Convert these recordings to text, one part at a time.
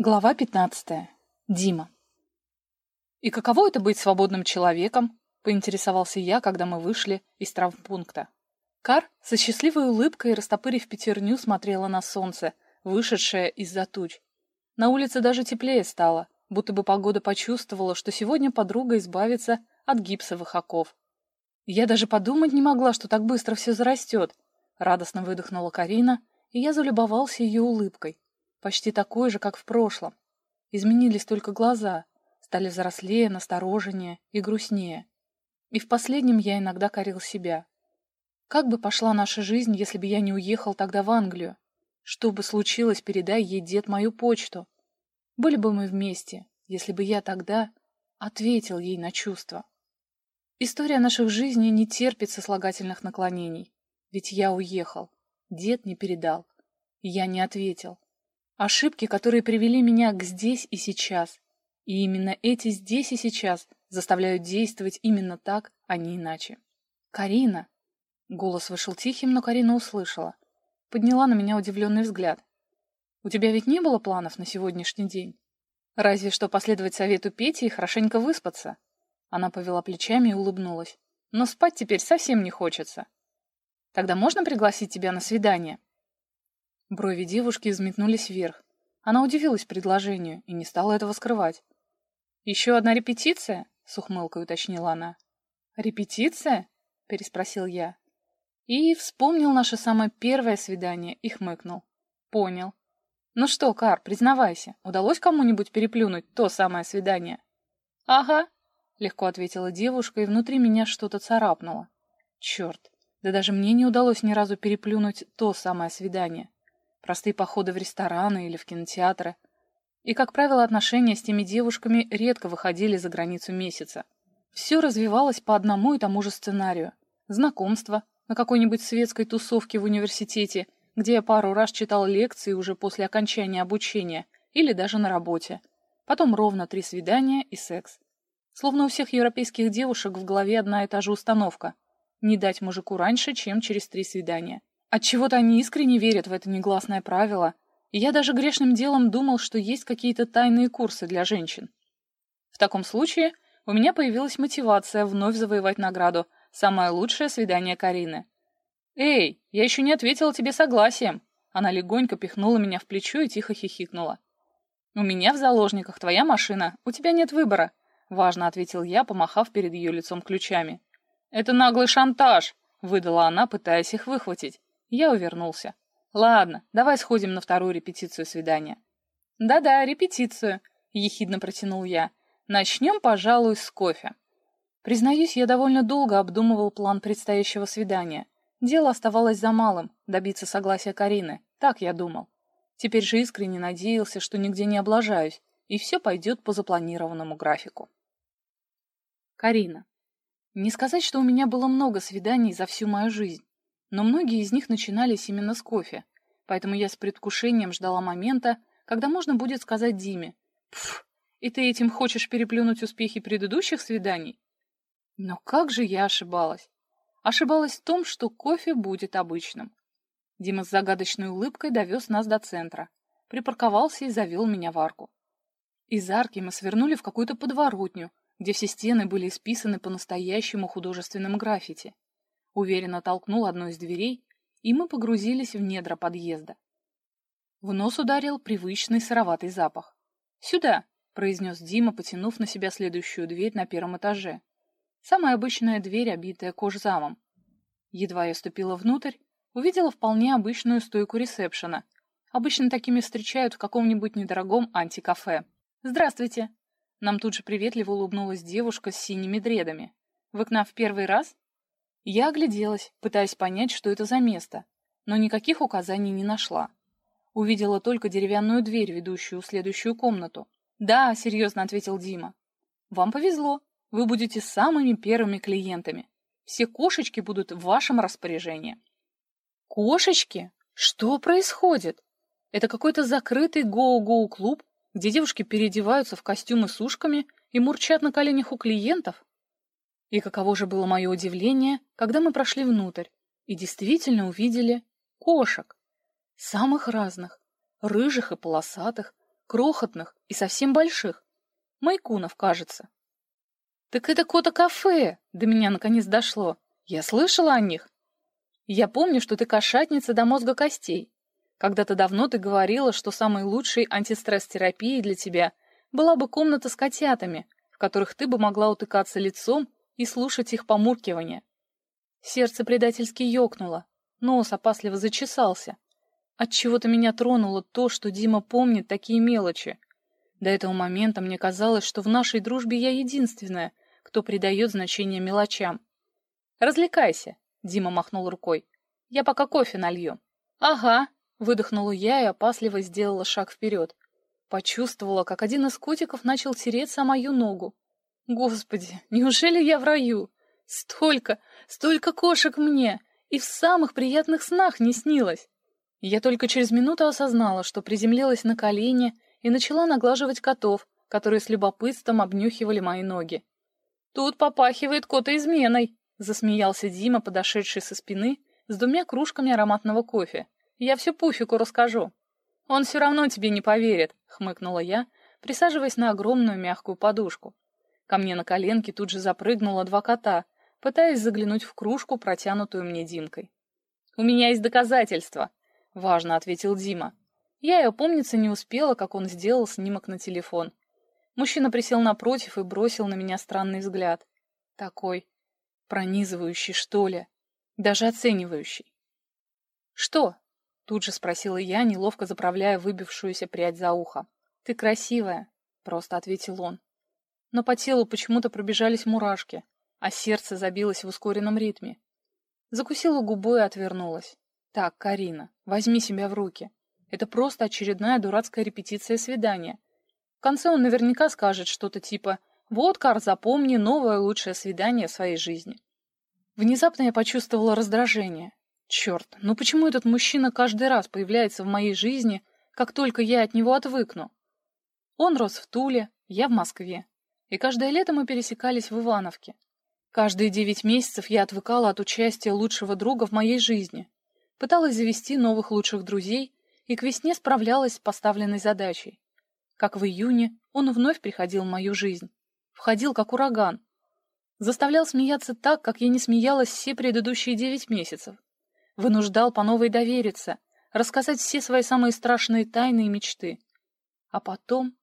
Глава 15. Дима. «И каково это быть свободным человеком?» — поинтересовался я, когда мы вышли из травмпункта. Кар со счастливой улыбкой, растопырив пятерню, смотрела на солнце, вышедшее из-за туч. На улице даже теплее стало, будто бы погода почувствовала, что сегодня подруга избавится от гипсовых оков. Я даже подумать не могла, что так быстро все зарастет. Радостно выдохнула Карина, и я залюбовался ее улыбкой почти такой же, как в прошлом. Изменились только глаза, стали взрослее, настороженнее и грустнее. И в последнем я иногда корил себя. Как бы пошла наша жизнь, если бы я не уехал тогда в Англию? Что бы случилось, передай ей дед мою почту. Были бы мы вместе, если бы я тогда ответил ей на чувства. История наших жизней не терпит сослагательных наклонений. Ведь я уехал, дед не передал, я не ответил. Ошибки, которые привели меня к здесь и сейчас. И именно эти здесь и сейчас заставляют действовать именно так, а не иначе. «Карина!» Голос вышел тихим, но Карина услышала. Подняла на меня удивленный взгляд. «У тебя ведь не было планов на сегодняшний день? Разве что последовать совету Пети и хорошенько выспаться?» Она повела плечами и улыбнулась. «Но спать теперь совсем не хочется. Тогда можно пригласить тебя на свидание?» Брови девушки взметнулись вверх. Она удивилась предложению и не стала этого скрывать. «Еще одна репетиция?» — с ухмылкой уточнила она. «Репетиция?» — переспросил я. И вспомнил наше самое первое свидание и хмыкнул. «Понял. Ну что, Кар, признавайся, удалось кому-нибудь переплюнуть то самое свидание?» «Ага», — легко ответила девушка, и внутри меня что-то царапнуло. «Черт, да даже мне не удалось ни разу переплюнуть то самое свидание простые походы в рестораны или в кинотеатры. И, как правило, отношения с теми девушками редко выходили за границу месяца. Все развивалось по одному и тому же сценарию. Знакомство на какой-нибудь светской тусовке в университете, где я пару раз читал лекции уже после окончания обучения, или даже на работе. Потом ровно три свидания и секс. Словно у всех европейских девушек в голове одна и та же установка. Не дать мужику раньше, чем через три свидания. Отчего-то они искренне верят в это негласное правило, и я даже грешным делом думал, что есть какие-то тайные курсы для женщин. В таком случае у меня появилась мотивация вновь завоевать награду «Самое лучшее свидание Карины». «Эй, я еще не ответила тебе согласием!» Она легонько пихнула меня в плечо и тихо хихикнула. «У меня в заложниках твоя машина, у тебя нет выбора», — важно ответил я, помахав перед ее лицом ключами. «Это наглый шантаж», — выдала она, пытаясь их выхватить. Я увернулся. «Ладно, давай сходим на вторую репетицию свидания». «Да-да, репетицию», — ехидно протянул я. «Начнем, пожалуй, с кофе». Признаюсь, я довольно долго обдумывал план предстоящего свидания. Дело оставалось за малым — добиться согласия Карины. Так я думал. Теперь же искренне надеялся, что нигде не облажаюсь, и все пойдет по запланированному графику. Карина. Не сказать, что у меня было много свиданий за всю мою жизнь. Но многие из них начинались именно с кофе, поэтому я с предвкушением ждала момента, когда можно будет сказать Диме «Пф, и ты этим хочешь переплюнуть успехи предыдущих свиданий?» Но как же я ошибалась? Ошибалась в том, что кофе будет обычным. Дима с загадочной улыбкой довез нас до центра, припарковался и завел меня в арку. Из арки мы свернули в какую-то подворотню, где все стены были исписаны по-настоящему художественным граффити уверенно толкнул одну из дверей, и мы погрузились в недра подъезда. В нос ударил привычный сыроватый запах. «Сюда!» — произнес Дима, потянув на себя следующую дверь на первом этаже. Самая обычная дверь, обитая кожзамом. Едва я ступила внутрь, увидела вполне обычную стойку ресепшена. Обычно такими встречают в каком-нибудь недорогом антикафе. «Здравствуйте!» Нам тут же приветливо улыбнулась девушка с синими дредами. «Вы к нам в первый раз?» Я огляделась, пытаясь понять, что это за место, но никаких указаний не нашла. Увидела только деревянную дверь, ведущую в следующую комнату. «Да», — серьезно ответил Дима. «Вам повезло. Вы будете самыми первыми клиентами. Все кошечки будут в вашем распоряжении». «Кошечки? Что происходит? Это какой-то закрытый гоу-гоу-клуб, где девушки переодеваются в костюмы с ушками и мурчат на коленях у клиентов?» И каково же было мое удивление, когда мы прошли внутрь и действительно увидели кошек. Самых разных, рыжих и полосатых, крохотных и совсем больших. Майкунов, кажется. Так это кота-кафе, до меня наконец дошло. Я слышала о них. Я помню, что ты кошатница до мозга костей. Когда-то давно ты говорила, что самой лучшей антистресс-терапией для тебя была бы комната с котятами, в которых ты бы могла утыкаться лицом и слушать их помуркивание. Сердце предательски ёкнуло, нос опасливо зачесался. Отчего-то меня тронуло то, что Дима помнит такие мелочи. До этого момента мне казалось, что в нашей дружбе я единственная, кто придает значение мелочам. «Развлекайся», — Дима махнул рукой. «Я пока кофе налью». «Ага», — выдохнула я и опасливо сделала шаг вперед. Почувствовала, как один из котиков начал тереться о мою ногу. Господи, неужели я в раю? Столько, столько кошек мне, и в самых приятных снах не снилось. Я только через минуту осознала, что приземлилась на колени и начала наглаживать котов, которые с любопытством обнюхивали мои ноги. «Тут попахивает кота-изменой», — засмеялся Дима, подошедший со спины, с двумя кружками ароматного кофе. «Я все Пуфику расскажу». «Он все равно тебе не поверит», — хмыкнула я, присаживаясь на огромную мягкую подушку. Ко мне на коленки тут же запрыгнуло два кота, пытаясь заглянуть в кружку, протянутую мне Димкой. «У меня есть доказательства», — важно ответил Дима. Я и опомниться не успела, как он сделал снимок на телефон. Мужчина присел напротив и бросил на меня странный взгляд. Такой пронизывающий, что ли, даже оценивающий. «Что?» — тут же спросила я, неловко заправляя выбившуюся прядь за ухо. «Ты красивая», — просто ответил он но по телу почему-то пробежались мурашки, а сердце забилось в ускоренном ритме. Закусила губу и отвернулась. «Так, Карина, возьми себя в руки. Это просто очередная дурацкая репетиция свидания. В конце он наверняка скажет что-то типа «Вот, Кар, запомни новое лучшее свидание своей жизни». Внезапно я почувствовала раздражение. Черт, ну почему этот мужчина каждый раз появляется в моей жизни, как только я от него отвыкну? Он рос в Туле, я в Москве и каждое лето мы пересекались в Ивановке. Каждые девять месяцев я отвыкала от участия лучшего друга в моей жизни, пыталась завести новых лучших друзей и к весне справлялась с поставленной задачей. Как в июне он вновь приходил в мою жизнь, входил как ураган, заставлял смеяться так, как я не смеялась все предыдущие девять месяцев, вынуждал по новой довериться, рассказать все свои самые страшные тайны и мечты. А потом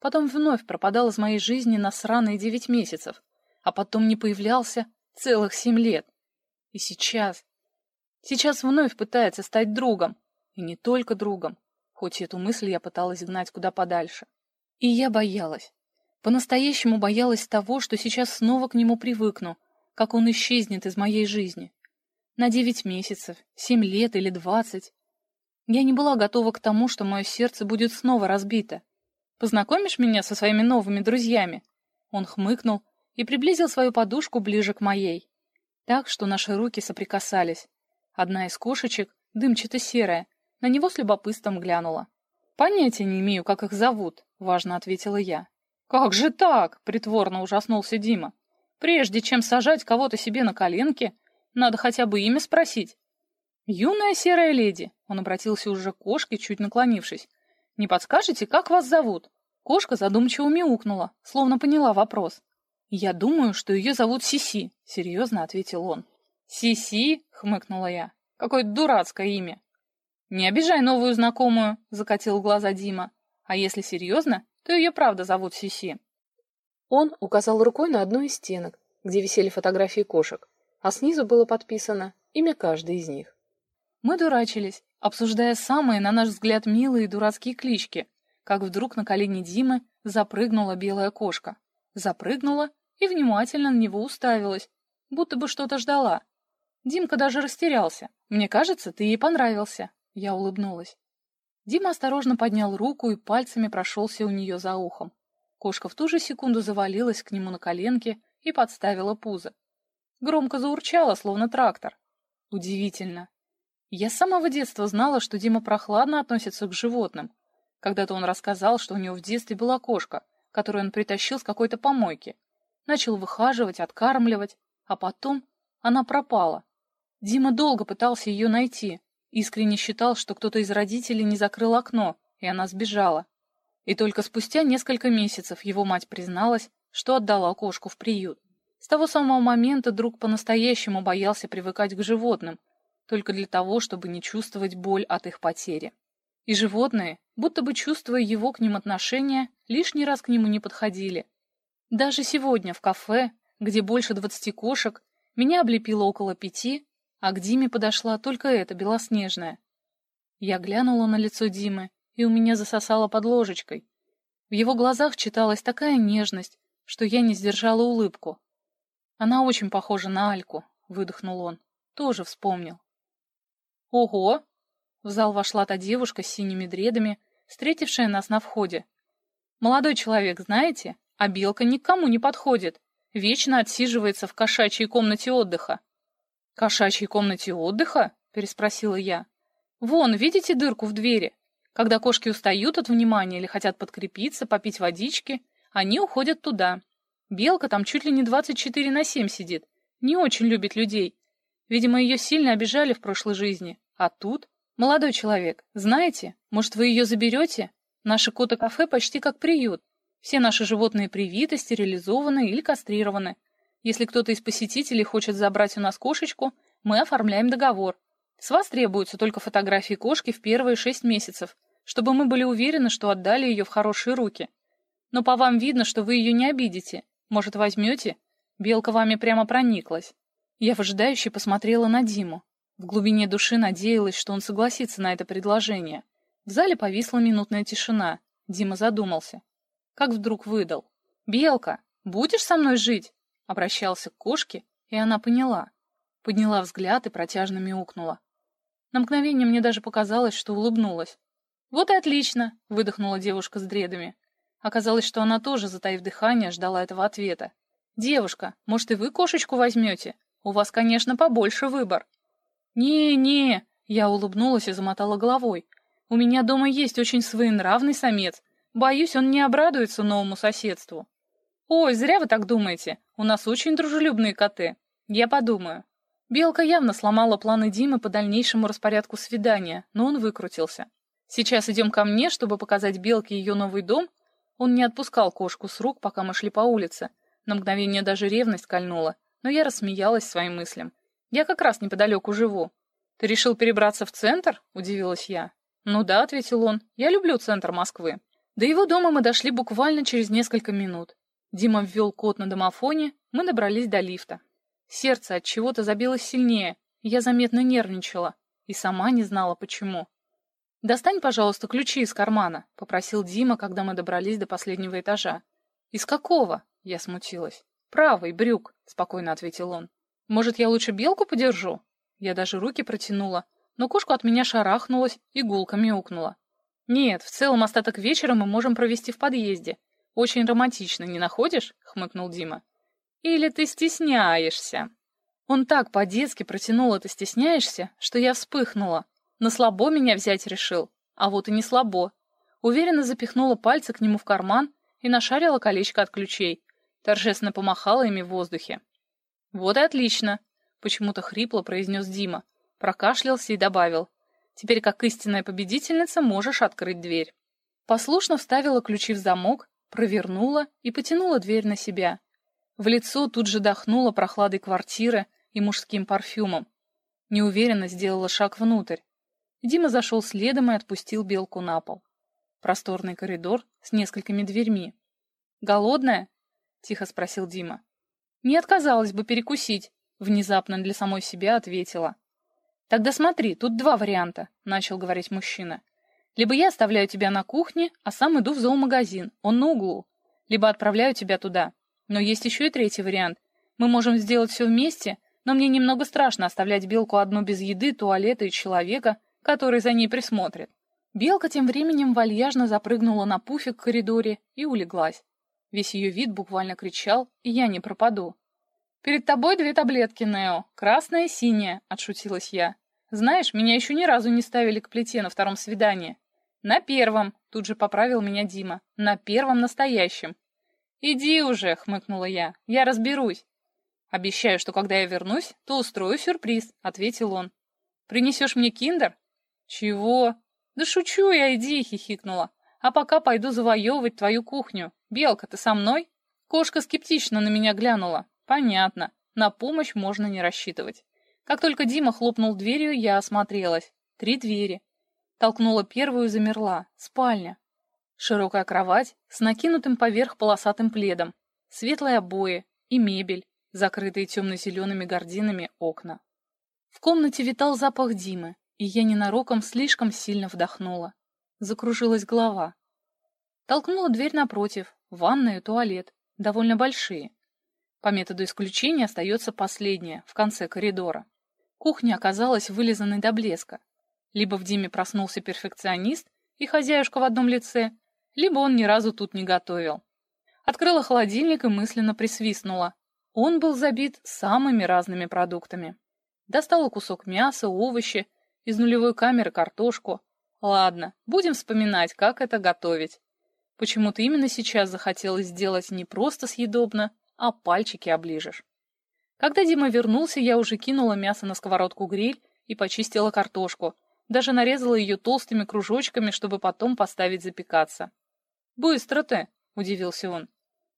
Потом вновь пропадал из моей жизни на сраные девять месяцев, а потом не появлялся целых семь лет. И сейчас... Сейчас вновь пытается стать другом. И не только другом, хоть эту мысль я пыталась гнать куда подальше. И я боялась. По-настоящему боялась того, что сейчас снова к нему привыкну, как он исчезнет из моей жизни. На девять месяцев, семь лет или двадцать. Я не была готова к тому, что мое сердце будет снова разбито. Познакомишь меня со своими новыми друзьями?» Он хмыкнул и приблизил свою подушку ближе к моей, так что наши руки соприкасались. Одна из кошечек, дымчато-серая, на него с любопытством глянула. «Понятия не имею, как их зовут», — важно ответила я. «Как же так?» — притворно ужаснулся Дима. «Прежде чем сажать кого-то себе на коленки, надо хотя бы имя спросить». «Юная серая леди», — он обратился уже к кошке, чуть наклонившись. «Не подскажете, как вас зовут?» Кошка задумчиво мяукнула, словно поняла вопрос. «Я думаю, что ее зовут Сиси», — серьезно ответил он. «Сиси?» — хмыкнула я. «Какое дурацкое имя!» «Не обижай новую знакомую», — закатил глаза Дима. «А если серьезно, то ее правда зовут Сиси». Он указал рукой на одну из стенок, где висели фотографии кошек, а снизу было подписано имя каждой из них. Мы дурачились, обсуждая самые, на наш взгляд, милые дурацкие клички, как вдруг на колени Димы запрыгнула белая кошка. Запрыгнула и внимательно на него уставилась, будто бы что-то ждала. Димка даже растерялся. «Мне кажется, ты ей понравился». Я улыбнулась. Дима осторожно поднял руку и пальцами прошелся у нее за ухом. Кошка в ту же секунду завалилась к нему на коленки и подставила пузо. Громко заурчала, словно трактор. Удивительно. Я с самого детства знала, что Дима прохладно относится к животным. Когда-то он рассказал, что у него в детстве была кошка, которую он притащил с какой-то помойки. Начал выхаживать, откармливать, а потом она пропала. Дима долго пытался ее найти, искренне считал, что кто-то из родителей не закрыл окно, и она сбежала. И только спустя несколько месяцев его мать призналась, что отдала кошку в приют. С того самого момента друг по-настоящему боялся привыкать к животным, только для того, чтобы не чувствовать боль от их потери. И животные, будто бы чувствуя его к ним отношения, лишний раз к нему не подходили. Даже сегодня в кафе, где больше двадцати кошек, меня облепило около пяти, а к Диме подошла только эта белоснежная. Я глянула на лицо Димы, и у меня засосало под ложечкой. В его глазах читалась такая нежность, что я не сдержала улыбку. Она очень похожа на Альку, выдохнул он. Тоже вспомнил. Ого! В зал вошла та девушка с синими дредами, встретившая нас на входе. Молодой человек, знаете, а белка никому не подходит. Вечно отсиживается в кошачьей комнате отдыха. «Кошачьей комнате отдыха?» — переспросила я. «Вон, видите дырку в двери? Когда кошки устают от внимания или хотят подкрепиться, попить водички, они уходят туда. Белка там чуть ли не 24 на 7 сидит. Не очень любит людей. Видимо, ее сильно обижали в прошлой жизни. А тут... Молодой человек, знаете, может, вы ее заберете? Наше кота-кафе почти как приют. Все наши животные привиты, стерилизованы или кастрированы. Если кто-то из посетителей хочет забрать у нас кошечку, мы оформляем договор. С вас требуются только фотографии кошки в первые шесть месяцев, чтобы мы были уверены, что отдали ее в хорошие руки. Но по вам видно, что вы ее не обидите, может, возьмете? Белка вами прямо прониклась. Я выжидающе посмотрела на Диму. В глубине души надеялась, что он согласится на это предложение. В зале повисла минутная тишина. Дима задумался. Как вдруг выдал. «Белка, будешь со мной жить?» Обращался к кошке, и она поняла. Подняла взгляд и протяжно мяукнула. На мгновение мне даже показалось, что улыбнулась. «Вот и отлично!» — выдохнула девушка с дредами. Оказалось, что она тоже, затаив дыхание, ждала этого ответа. «Девушка, может, и вы кошечку возьмете? У вас, конечно, побольше выбор». «Не-не», — я улыбнулась и замотала головой. «У меня дома есть очень своенравный самец. Боюсь, он не обрадуется новому соседству». «Ой, зря вы так думаете. У нас очень дружелюбные коты. Я подумаю». Белка явно сломала планы Димы по дальнейшему распорядку свидания, но он выкрутился. «Сейчас идем ко мне, чтобы показать Белке ее новый дом, он не отпускал кошку с рук, пока мы шли по улице. На мгновение даже ревность кольнула, но я рассмеялась своим мыслям. Я как раз неподалеку живу. Ты решил перебраться в центр? Удивилась я. Ну да, ответил он. Я люблю центр Москвы. До его дома мы дошли буквально через несколько минут. Дима ввел код на домофоне, мы добрались до лифта. Сердце от чего-то забилось сильнее, я заметно нервничала и сама не знала почему. «Достань, пожалуйста, ключи из кармана», — попросил Дима, когда мы добрались до последнего этажа. «Из какого?» — я смутилась. «Правый, брюк», — спокойно ответил он. «Может, я лучше белку подержу?» Я даже руки протянула, но кошка от меня шарахнулась и гулко мяукнула. «Нет, в целом остаток вечера мы можем провести в подъезде. Очень романтично, не находишь?» — хмыкнул Дима. «Или ты стесняешься?» Он так по-детски протянул это «стесняешься», что я вспыхнула. На слабо меня взять решил, а вот и не слабо. Уверенно запихнула пальцы к нему в карман и нашарила колечко от ключей. Торжественно помахала ими в воздухе. «Вот и отлично!» — почему-то хрипло произнес Дима. Прокашлялся и добавил. «Теперь, как истинная победительница, можешь открыть дверь». Послушно вставила ключи в замок, провернула и потянула дверь на себя. В лицо тут же дохнуло прохладой квартиры и мужским парфюмом. Неуверенно сделала шаг внутрь. Дима зашел следом и отпустил белку на пол. Просторный коридор с несколькими дверьми. «Голодная?» — тихо спросил Дима. «Не отказалась бы перекусить», — внезапно для самой себя ответила. «Тогда смотри, тут два варианта», — начал говорить мужчина. «Либо я оставляю тебя на кухне, а сам иду в зоомагазин, он на углу. Либо отправляю тебя туда. Но есть еще и третий вариант. Мы можем сделать все вместе, но мне немного страшно оставлять белку одну без еды, туалета и человека, который за ней присмотрит. Белка тем временем вальяжно запрыгнула на пуфик в коридоре и улеглась. Весь ее вид буквально кричал «И я не пропаду». «Перед тобой две таблетки, Нео, красная и синяя», — отшутилась я. «Знаешь, меня еще ни разу не ставили к плите на втором свидании». «На первом», — тут же поправил меня Дима. «На первом настоящем». «Иди уже», — хмыкнула я, — «я разберусь». «Обещаю, что когда я вернусь, то устрою сюрприз», — ответил он. «Принесешь мне киндер?» «Чего?» «Да шучу я, иди!» — хихикнула. А пока пойду завоевывать твою кухню. Белка, ты со мной?» Кошка скептично на меня глянула. «Понятно. На помощь можно не рассчитывать». Как только Дима хлопнул дверью, я осмотрелась. Три двери. Толкнула первую и замерла. Спальня. Широкая кровать с накинутым поверх полосатым пледом. Светлые обои и мебель, закрытые темно-зелеными гординами окна. В комнате витал запах Димы, и я ненароком слишком сильно вдохнула. Закружилась голова. Толкнула дверь напротив, ванная и туалет, довольно большие. По методу исключения остается последняя, в конце коридора. Кухня оказалась вылизанной до блеска. Либо в Диме проснулся перфекционист и хозяюшка в одном лице, либо он ни разу тут не готовил. Открыла холодильник и мысленно присвистнула. Он был забит самыми разными продуктами. Достала кусок мяса, овощи, из нулевой камеры картошку. Ладно, будем вспоминать, как это готовить. Почему-то именно сейчас захотелось сделать не просто съедобно, а пальчики оближешь. Когда Дима вернулся, я уже кинула мясо на сковородку гриль и почистила картошку. Даже нарезала ее толстыми кружочками, чтобы потом поставить запекаться. «Быстро ты!» — удивился он.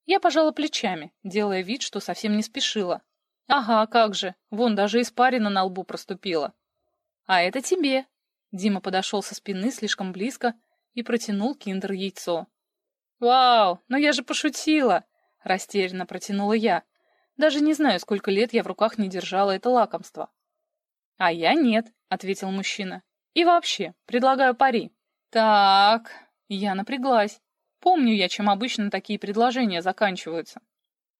Я пожала плечами, делая вид, что совсем не спешила. «Ага, как же! Вон даже испарина на лбу проступила!» «А это тебе!» Дима подошел со спины слишком близко и протянул киндер-яйцо. «Вау! Но я же пошутила!» — растерянно протянула я. Даже не знаю, сколько лет я в руках не держала это лакомство. «А я нет», — ответил мужчина. «И вообще, предлагаю пари». «Так...» — я напряглась. Помню я, чем обычно такие предложения заканчиваются.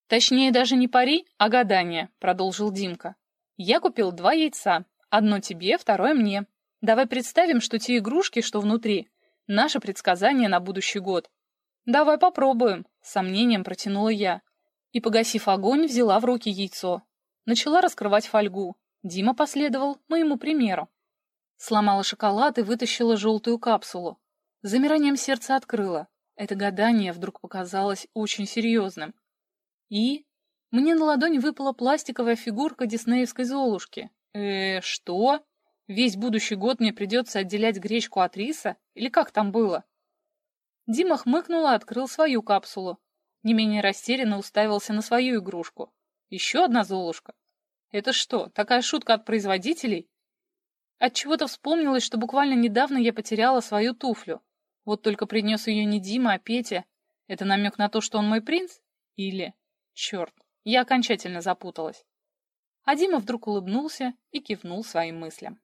Точнее, даже не пари, а гадание, продолжил Димка. Я купил два яйца. Одно тебе, второе мне. Давай представим, что те игрушки, что внутри, наше предсказание на будущий год. Давай попробуем, сомнением протянула я. И, погасив огонь, взяла в руки яйцо. Начала раскрывать фольгу. Дима последовал моему примеру. Сломала шоколад и вытащила желтую капсулу. Замиранием сердца открыла. Это гадание вдруг показалось очень серьезным. И мне на ладонь выпала пластиковая фигурка диснеевской Золушки. Э, что? Весь будущий год мне придется отделять гречку от риса? Или как там было? Дима хмыкнул и открыл свою капсулу. Не менее растерянно уставился на свою игрушку. Еще одна Золушка. Это что, такая шутка от производителей? Отчего-то вспомнилось, что буквально недавно я потеряла свою туфлю. Вот только принес ее не Дима, а Петя. Это намек на то, что он мой принц? Или... Черт, я окончательно запуталась. А Дима вдруг улыбнулся и кивнул своим мыслям.